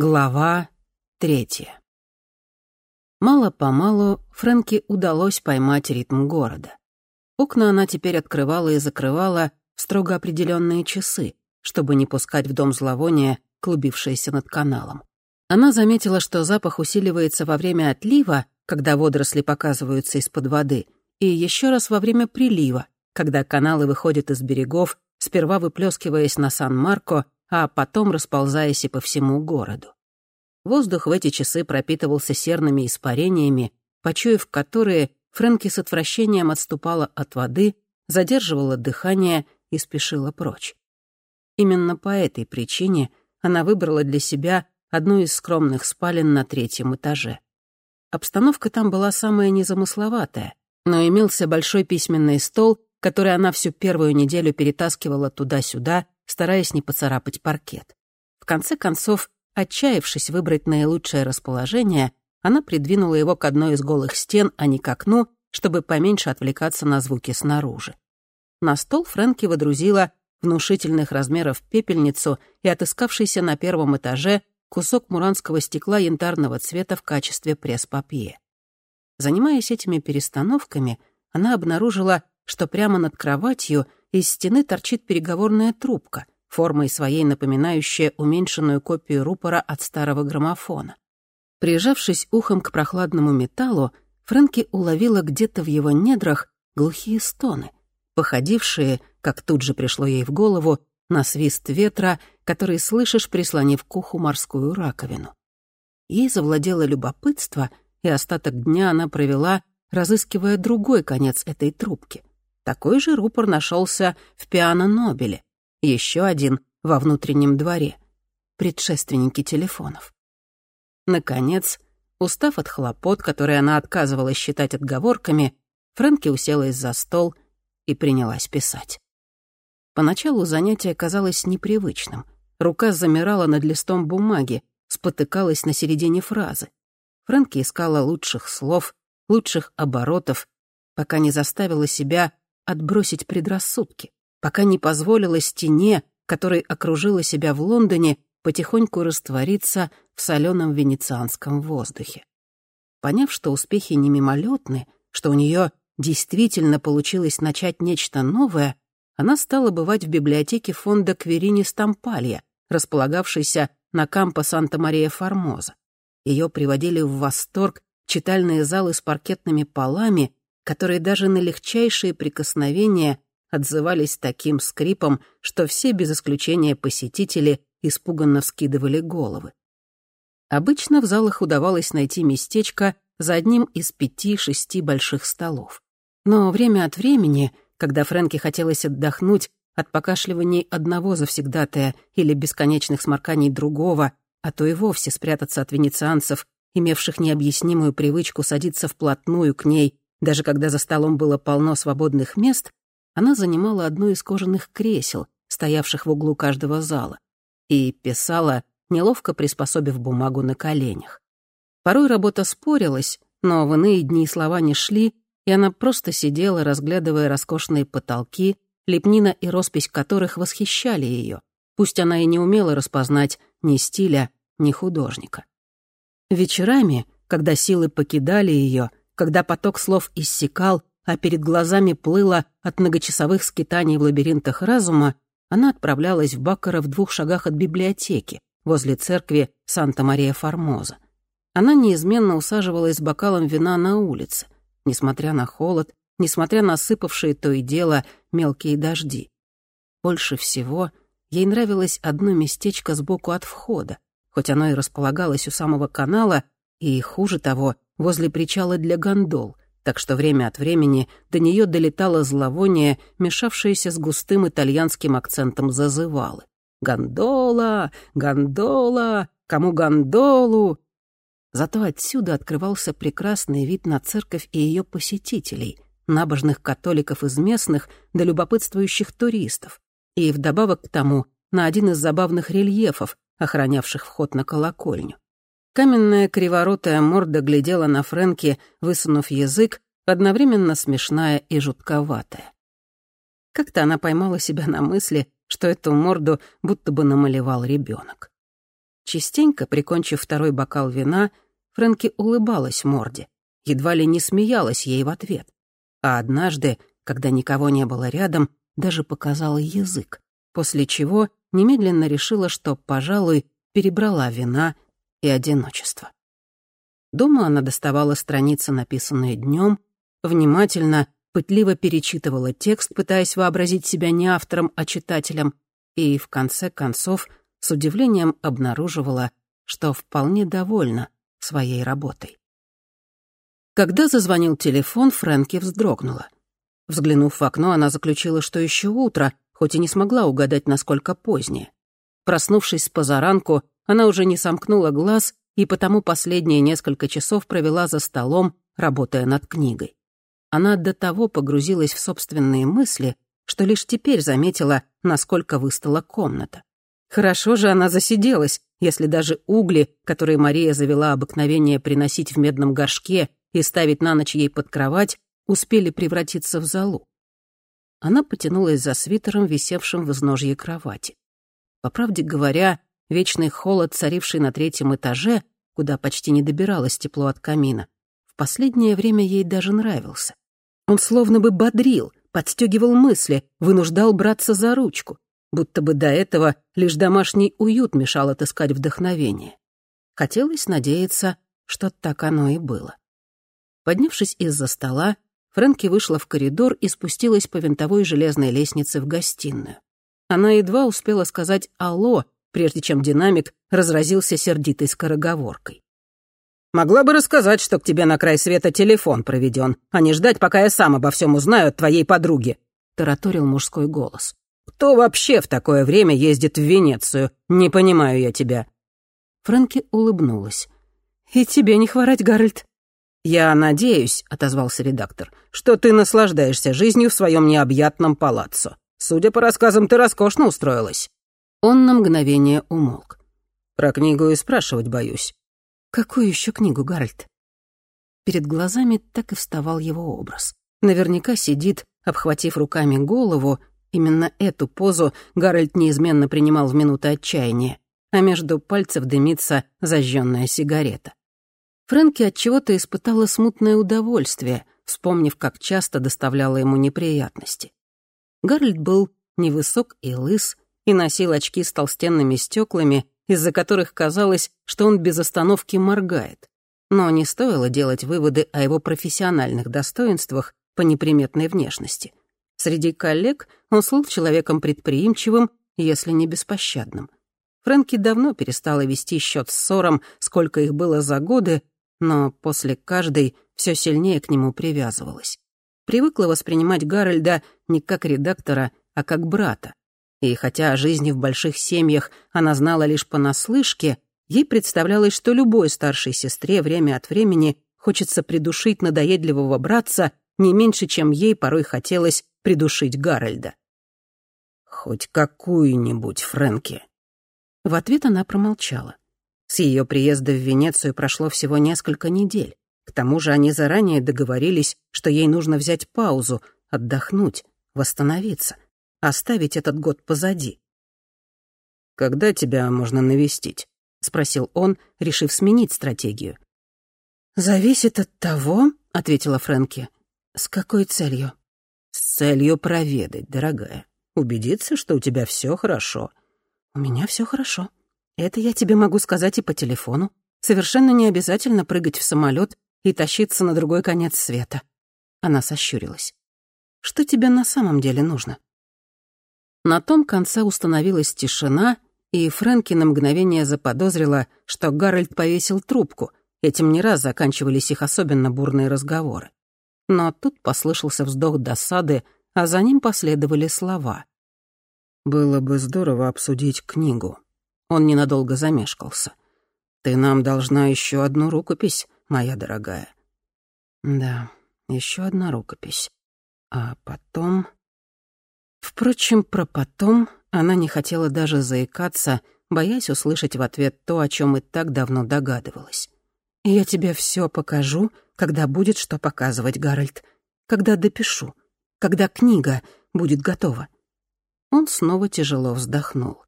Глава третья. Мало-помалу Фрэнки удалось поймать ритм города. Окна она теперь открывала и закрывала в строго определенные часы, чтобы не пускать в дом зловония, клубившееся над каналом. Она заметила, что запах усиливается во время отлива, когда водоросли показываются из-под воды, и еще раз во время прилива, когда каналы выходят из берегов, сперва выплескиваясь на Сан-Марко, а потом расползаясь и по всему городу. Воздух в эти часы пропитывался серными испарениями, почуяв которые, Фрэнки с отвращением отступала от воды, задерживала дыхание и спешила прочь. Именно по этой причине она выбрала для себя одну из скромных спален на третьем этаже. Обстановка там была самая незамысловатая, но имелся большой письменный стол, который она всю первую неделю перетаскивала туда-сюда стараясь не поцарапать паркет. В конце концов, отчаявшись выбрать наилучшее расположение, она придвинула его к одной из голых стен, а не к окну, чтобы поменьше отвлекаться на звуки снаружи. На стол Фрэнки водрузила внушительных размеров пепельницу и отыскавшийся на первом этаже кусок муранского стекла янтарного цвета в качестве пресс-папье. Занимаясь этими перестановками, она обнаружила, что прямо над кроватью из стены торчит переговорная трубка, формой своей напоминающая уменьшенную копию рупора от старого граммофона. Прижавшись ухом к прохладному металлу, Фрэнки уловила где-то в его недрах глухие стоны, походившие, как тут же пришло ей в голову, на свист ветра, который слышишь, прислонив к уху морскую раковину. Ей завладело любопытство, и остаток дня она провела, разыскивая другой конец этой трубки. Такой же рупор нашелся в пиано-нобеле, еще один во внутреннем дворе, предшественники телефонов. Наконец, устав от хлопот, которые она отказывалась считать отговорками, Фрэнки уселась за стол и принялась писать. Поначалу занятие казалось непривычным. Рука замирала над листом бумаги, спотыкалась на середине фразы. Фрэнки искала лучших слов, лучших оборотов, пока не заставила себя отбросить предрассудки, пока не позволила стене, которой окружила себя в Лондоне, потихоньку раствориться в соленом венецианском воздухе. Поняв, что успехи не мимолетны, что у нее действительно получилось начать нечто новое, она стала бывать в библиотеке фонда Кверини Стампалья, располагавшейся на кампо Санта-Мария-Формоза. Ее приводили в восторг читальные залы с паркетными полами, которые даже на легчайшие прикосновения отзывались таким скрипом, что все без исключения посетители испуганно вскидывали головы. Обычно в залах удавалось найти местечко за одним из пяти-шести больших столов. Но время от времени, когда Фрэнке хотелось отдохнуть от покашливаний одного завсегдатая или бесконечных сморканий другого, а то и вовсе спрятаться от венецианцев, имевших необъяснимую привычку садиться вплотную к ней даже когда за столом было полно свободных мест, она занимала одно из кожаных кресел, стоявших в углу каждого зала, и писала, неловко приспособив бумагу на коленях. Порой работа спорилась, но в иные дни слова не шли, и она просто сидела, разглядывая роскошные потолки, лепнина и роспись которых восхищали ее, пусть она и не умела распознать ни стиля, ни художника. Вечерами, когда силы покидали ее, когда поток слов иссякал, а перед глазами плыло от многочасовых скитаний в лабиринтах разума, она отправлялась в Баккара в двух шагах от библиотеки, возле церкви Санта-Мария-Формоза. Она неизменно усаживалась с бокалом вина на улице, несмотря на холод, несмотря на сыпавшие то и дело мелкие дожди. Больше всего ей нравилось одно местечко сбоку от входа, хоть оно и располагалось у самого канала, и, хуже того, возле причала для гондол, так что время от времени до нее долетало зловоние, мешавшееся с густым итальянским акцентом зазывалы. «Гондола! Гондола! Кому гондолу?» Зато отсюда открывался прекрасный вид на церковь и ее посетителей, набожных католиков из местных да любопытствующих туристов, и вдобавок к тому на один из забавных рельефов, охранявших вход на колокольню. Каменная криворотая морда глядела на Фрэнки, высунув язык, одновременно смешная и жутковатая. Как-то она поймала себя на мысли, что эту морду будто бы намалевал ребенок. Частенько, прикончив второй бокал вина, Фрэнки улыбалась морде, едва ли не смеялась ей в ответ. А однажды, когда никого не было рядом, даже показала язык, после чего немедленно решила, что, пожалуй, перебрала вина и одиночество. Дома она доставала страницы, написанные днем, внимательно, пытливо перечитывала текст, пытаясь вообразить себя не автором, а читателем, и, в конце концов, с удивлением обнаруживала, что вполне довольна своей работой. Когда зазвонил телефон, Фрэнки вздрогнула. Взглянув в окно, она заключила, что еще утро, хоть и не смогла угадать, насколько позднее. Проснувшись позаранку, она уже не сомкнула глаз и потому последние несколько часов провела за столом, работая над книгой. Она до того погрузилась в собственные мысли, что лишь теперь заметила, насколько выстала комната. Хорошо же она засиделась, если даже угли, которые Мария завела обыкновение приносить в медном горшке и ставить на ночь ей под кровать, успели превратиться в золу. Она потянулась за свитером, висевшим в изножье кровати. По правде говоря, вечный холод, царивший на третьем этаже, куда почти не добиралось тепло от камина, в последнее время ей даже нравился. Он словно бы бодрил, подстегивал мысли, вынуждал браться за ручку, будто бы до этого лишь домашний уют мешал отыскать вдохновение. Хотелось надеяться, что так оно и было. Поднявшись из-за стола, Фрэнки вышла в коридор и спустилась по винтовой железной лестнице в гостиную. Она едва успела сказать «Алло», прежде чем динамик разразился сердитой скороговоркой. «Могла бы рассказать, что к тебе на край света телефон проведен, а не ждать, пока я сам обо всем узнаю от твоей подруги», — тараторил мужской голос. «Кто вообще в такое время ездит в Венецию? Не понимаю я тебя». Фрэнки улыбнулась. «И тебе не хворать, Гарольд. «Я надеюсь», — отозвался редактор, «что ты наслаждаешься жизнью в своем необъятном палаццо. Судя по рассказам, ты роскошно устроилась». Он на мгновение умолк. «Про книгу и спрашивать боюсь». «Какую еще книгу, Гарольд?» Перед глазами так и вставал его образ. Наверняка сидит, обхватив руками голову. Именно эту позу Гарольд неизменно принимал в минуты отчаяния, а между пальцев дымится зажженная сигарета. Фрэнки отчего-то испытала смутное удовольствие, вспомнив, как часто доставляла ему неприятности. Гарольд был невысок и лыс, и носил очки с толстенными стеклами, из-за которых казалось, что он без остановки моргает. Но не стоило делать выводы о его профессиональных достоинствах по неприметной внешности. Среди коллег он слыл человеком предприимчивым, если не беспощадным. Фрэнки давно перестала вести счет ссорам, сколько их было за годы, но после каждой все сильнее к нему привязывалась. Привыкла воспринимать Гарольда не как редактора, а как брата. И хотя о жизни в больших семьях она знала лишь понаслышке, ей представлялось, что любой старшей сестре время от времени хочется придушить надоедливого братца не меньше, чем ей порой хотелось придушить Гарольда. «Хоть какую-нибудь, Фрэнки». В ответ она промолчала. С ее приезда в Венецию прошло всего несколько недель. К тому же они заранее договорились, что ей нужно взять паузу, отдохнуть, восстановиться, оставить этот год позади. «Когда тебя можно навестить?» — спросил он, решив сменить стратегию. «Зависит от того», — ответила Фрэнки. «С какой целью?» «С целью проведать, дорогая. Убедиться, что у тебя все хорошо». «У меня все хорошо», это я тебе могу сказать и по телефону. Совершенно не обязательно прыгать в самолет и тащиться на другой конец света. Она сощурилась. Что тебе на самом деле нужно? На том конце установилась тишина, и Фрэнки на мгновение заподозрила, что Гарольд повесил трубку. Этим не раз заканчивались их особенно бурные разговоры. Но тут послышался вздох досады, а за ним последовали слова. «Было бы здорово обсудить книгу», он ненадолго замешкался. «Ты нам должна еще одну рукопись, моя дорогая». «Да, еще одна рукопись. А потом...» Впрочем, про «потом» она не хотела даже заикаться, боясь услышать в ответ то, о чем и так давно догадывалась. «Я тебе все покажу, когда будет что показывать, Гарольд. Когда допишу. Когда книга будет готова». Он снова тяжело вздохнул.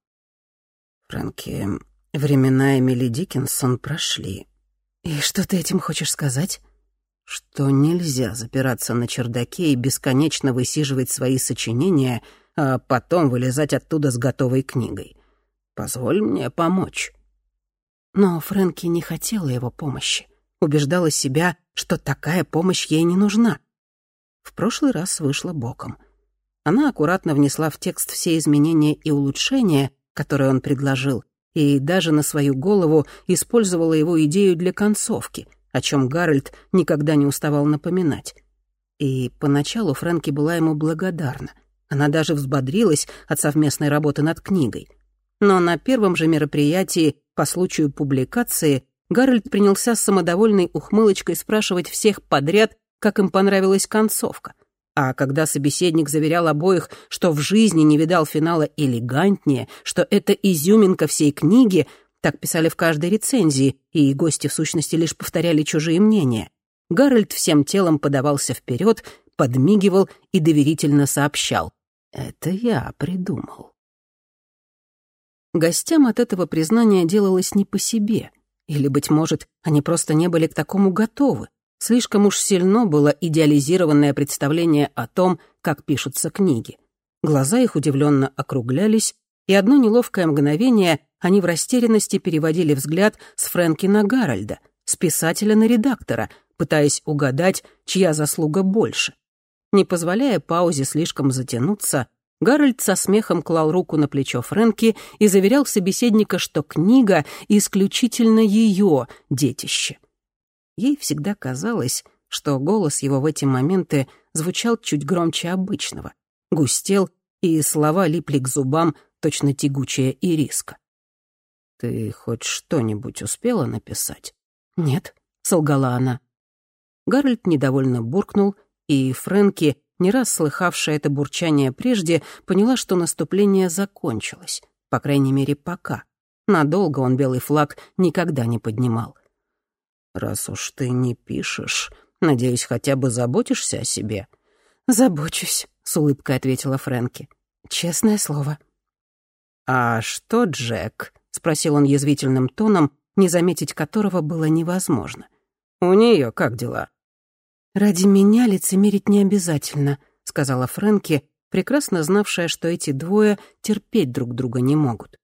«Фрэнки, Времена Эмили Диккенсон прошли. И что ты этим хочешь сказать? Что нельзя запираться на чердаке и бесконечно высиживать свои сочинения, а потом вылезать оттуда с готовой книгой. Позволь мне помочь. Но Фрэнки не хотела его помощи. Убеждала себя, что такая помощь ей не нужна. В прошлый раз вышла боком. Она аккуратно внесла в текст все изменения и улучшения, которые он предложил, и даже на свою голову использовала его идею для концовки, о чем Гарольд никогда не уставал напоминать. И поначалу Фрэнки была ему благодарна. Она даже взбодрилась от совместной работы над книгой. Но на первом же мероприятии по случаю публикации Гарольд принялся с самодовольной ухмылочкой спрашивать всех подряд, как им понравилась концовка. А когда собеседник заверял обоих, что в жизни не видал финала элегантнее, что это изюминка всей книги, так писали в каждой рецензии, и гости в сущности лишь повторяли чужие мнения, Гарольд всем телом подавался вперед, подмигивал и доверительно сообщал. «Это я придумал». Гостям от этого признания делалось не по себе. Или, быть может, они просто не были к такому готовы. Слишком уж сильно было идеализированное представление о том, как пишутся книги. Глаза их удивленно округлялись, и одно неловкое мгновение они в растерянности переводили взгляд с Фрэнки на Гарольда, с писателя на редактора, пытаясь угадать, чья заслуга больше. Не позволяя паузе слишком затянуться, Гарольд со смехом клал руку на плечо Фрэнки и заверял собеседника, что книга исключительно ее детище — Ей всегда казалось, что голос его в эти моменты звучал чуть громче обычного, густел, и слова липли к зубам, точно тягучая ириска. «Ты хоть что-нибудь успела написать?» «Нет», — солгала она. Гарольд недовольно буркнул, и Фрэнки, не раз слыхавшая это бурчание прежде, поняла, что наступление закончилось, по крайней мере, пока. Надолго он белый флаг никогда не поднимал. «Раз уж ты не пишешь, надеюсь, хотя бы заботишься о себе?» «Забочусь», — с улыбкой ответила Фрэнки. «Честное слово». «А что, Джек?» — спросил он язвительным тоном, не заметить которого было невозможно. «У нее как дела?» «Ради меня лицемерить не обязательно», — сказала Фрэнки, прекрасно знавшая, что эти двое терпеть друг друга не могут.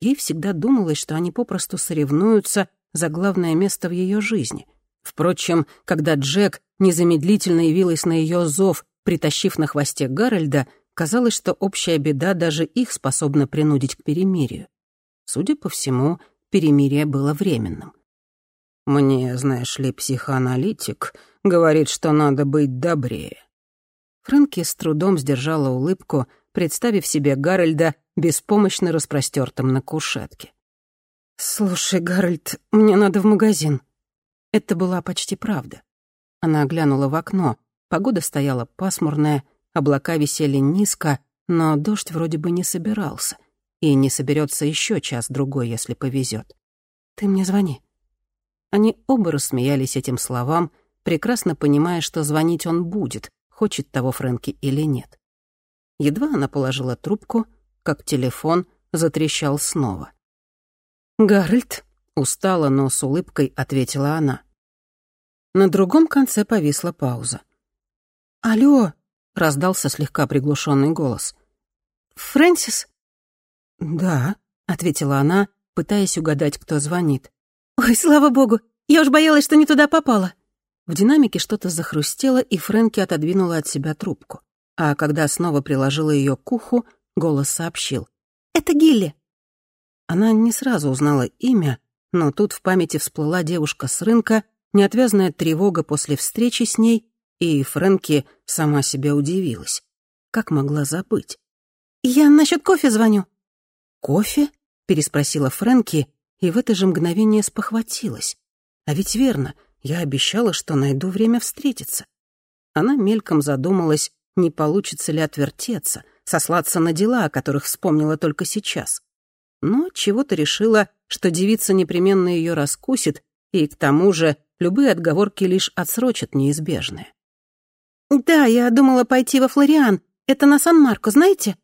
Ей всегда думалось, что они попросту соревнуются за главное место в ее жизни. Впрочем, когда Джек незамедлительно явилась на ее зов, притащив на хвосте Гарольда, казалось, что общая беда даже их способна принудить к перемирию. Судя по всему, перемирие было временным. «Мне, знаешь ли, психоаналитик говорит, что надо быть добрее». Фрэнки с трудом сдержала улыбку, представив себе Гарольда беспомощно распростертым на кушетке. «Слушай, Гарольд, мне надо в магазин». Это была почти правда. Она оглянула в окно. Погода стояла пасмурная, облака висели низко, но дождь вроде бы не собирался. И не соберется еще час-другой, если повезет. «Ты мне звони». Они оба рассмеялись этим словам, прекрасно понимая, что звонить он будет, хочет того Фрэнки или нет. Едва она положила трубку, как телефон затрещал снова. «Гарольд», — устала, но с улыбкой ответила она. На другом конце повисла пауза. «Алло», — раздался слегка приглушенный голос. «Фрэнсис?» «Да», — ответила она, пытаясь угадать, кто звонит. «Ой, слава богу, я уж боялась, что не туда попала». В динамике что-то захрустело, и Фрэнки отодвинула от себя трубку. А когда снова приложила ее к уху, голос сообщил. «Это Гилли». Она не сразу узнала имя, но тут в памяти всплыла девушка с рынка, неотвязная тревога после встречи с ней, и Фрэнки сама себя удивилась. Как могла забыть? «Я насчет кофе звоню». «Кофе?» — переспросила Фрэнки, и в это же мгновение спохватилась. «А ведь верно, я обещала, что найду время встретиться». Она мельком задумалась, не получится ли отвертеться, сослаться на дела, о которых вспомнила только сейчас но чего-то решила, что девица непременно ее раскусит, и к тому же любые отговорки лишь отсрочат неизбежное. «Да, я думала пойти во Флориан. Это на Сан-Марко, знаете?»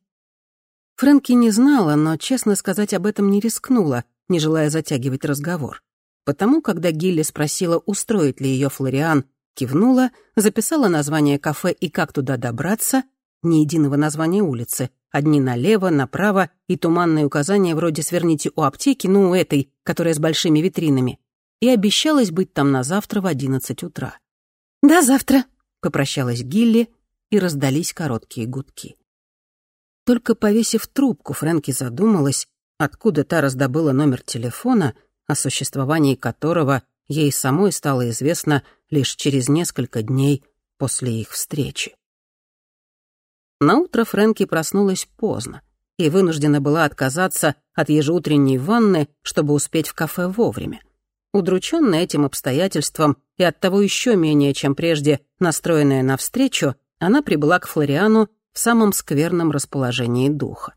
Фрэнки не знала, но, честно сказать, об этом не рискнула, не желая затягивать разговор. Потому, когда Гилли спросила, устроит ли ее Флориан, кивнула, записала название кафе и как туда добраться, ни единого названия улицы, одни налево, направо и туманные указания вроде «сверните у аптеки», ну, у этой, которая с большими витринами, и обещалась быть там на завтра в одиннадцать утра. «До завтра», — попрощалась Гилли, и раздались короткие гудки. Только повесив трубку, Фрэнки задумалась, откуда та раздобыла номер телефона, о существовании которого ей самой стало известно лишь через несколько дней после их встречи. Наутро Фрэнки проснулась поздно и вынуждена была отказаться от ежеутренней ванны, чтобы успеть в кафе вовремя. Удрученная этим обстоятельством и оттого еще менее, чем прежде, настроенная навстречу, она прибыла к Флориану в самом скверном расположении духа.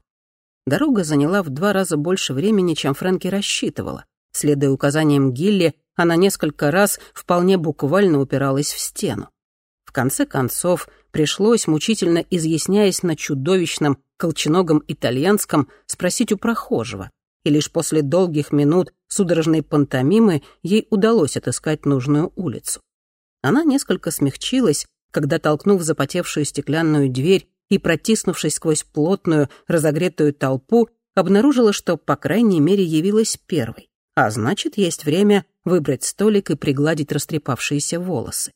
Дорога заняла в два раза больше времени, чем Фрэнки рассчитывала. Следуя указаниям Гилли, она несколько раз вполне буквально упиралась в стену. В конце концов, пришлось, мучительно изъясняясь на чудовищном колченогом итальянском, спросить у прохожего, и лишь после долгих минут судорожной пантомимы ей удалось отыскать нужную улицу. Она несколько смягчилась, когда, толкнув запотевшую стеклянную дверь и протиснувшись сквозь плотную, разогретую толпу, обнаружила, что, по крайней мере, явилась первой, а значит, есть время выбрать столик и пригладить растрепавшиеся волосы.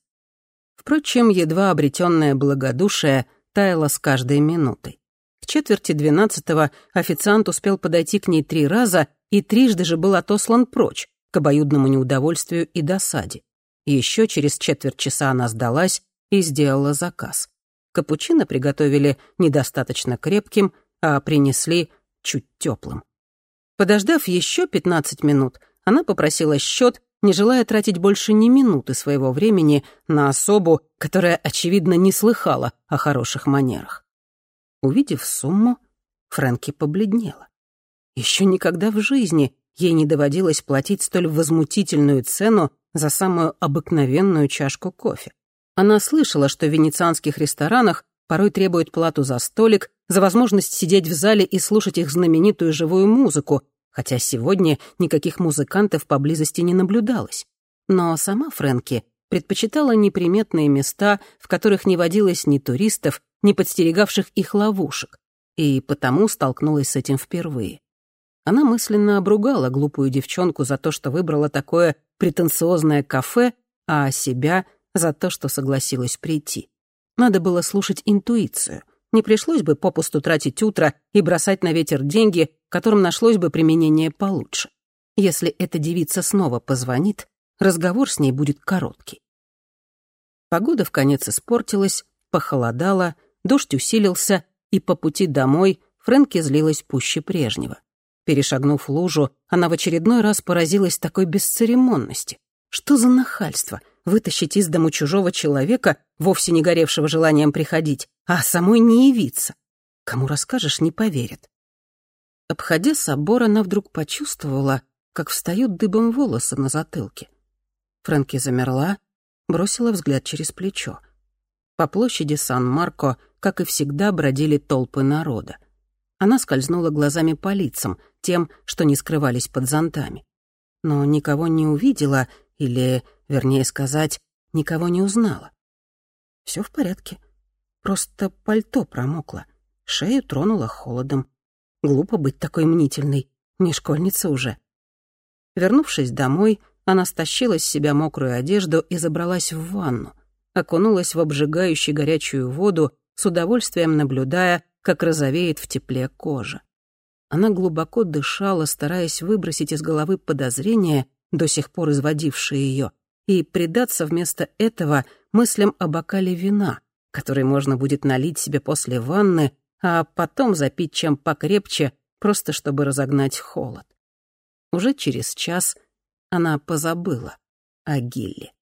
Впрочем, едва обретенное благодушие таяло с каждой минутой. К четверти двенадцатого официант успел подойти к ней три раза и трижды же был отослан прочь, к обоюдному неудовольствию и досаде. Еще через четверть часа она сдалась и сделала заказ. Капучино приготовили недостаточно крепким, а принесли чуть теплым. Подождав еще 15 минут, она попросила счет, не желая тратить больше ни минуты своего времени на особу, которая, очевидно, не слыхала о хороших манерах. Увидев сумму, Фрэнки побледнела. Еще никогда в жизни ей не доводилось платить столь возмутительную цену за самую обыкновенную чашку кофе. Она слышала, что в венецианских ресторанах порой требуют плату за столик, за возможность сидеть в зале и слушать их знаменитую живую музыку, хотя сегодня никаких музыкантов поблизости не наблюдалось. Но сама Фрэнки предпочитала неприметные места, в которых не водилось ни туристов, ни подстерегавших их ловушек, и потому столкнулась с этим впервые. Она мысленно обругала глупую девчонку за то, что выбрала такое претенциозное кафе, а себя — за то, что согласилась прийти. Надо было слушать интуицию. Не пришлось бы попусту тратить утро и бросать на ветер деньги, которым нашлось бы применение получше. Если эта девица снова позвонит, разговор с ней будет короткий. Погода в конец испортилась, похолодала, дождь усилился, и по пути домой Фрэнки злилась пуще прежнего. Перешагнув лужу, она в очередной раз поразилась такой бесцеремонности. Что за нахальство вытащить из дому чужого человека, вовсе не горевшего желанием приходить, а самой не явиться? Кому расскажешь, не поверят. Обходя собор, она вдруг почувствовала, как встают дыбом волосы на затылке. Фрэнки замерла, бросила взгляд через плечо. По площади Сан-Марко, как и всегда, бродили толпы народа. Она скользнула глазами по лицам, тем, что не скрывались под зонтами. Но никого не увидела или, вернее сказать, никого не узнала. Все в порядке. Просто пальто промокло. Шею тронуло холодом. Глупо быть такой мнительной. Не школьница уже. Вернувшись домой, она стащила с себя мокрую одежду и забралась в ванну. Окунулась в обжигающую горячую воду, с удовольствием наблюдая, как розовеет в тепле кожа. Она глубоко дышала, стараясь выбросить из головы подозрения, до сих пор изводившие ее, и предаться вместо этого мыслям о бокале вина, который можно будет налить себе после ванны, а потом запить чем покрепче, просто чтобы разогнать холод. Уже через час она позабыла о Гилле.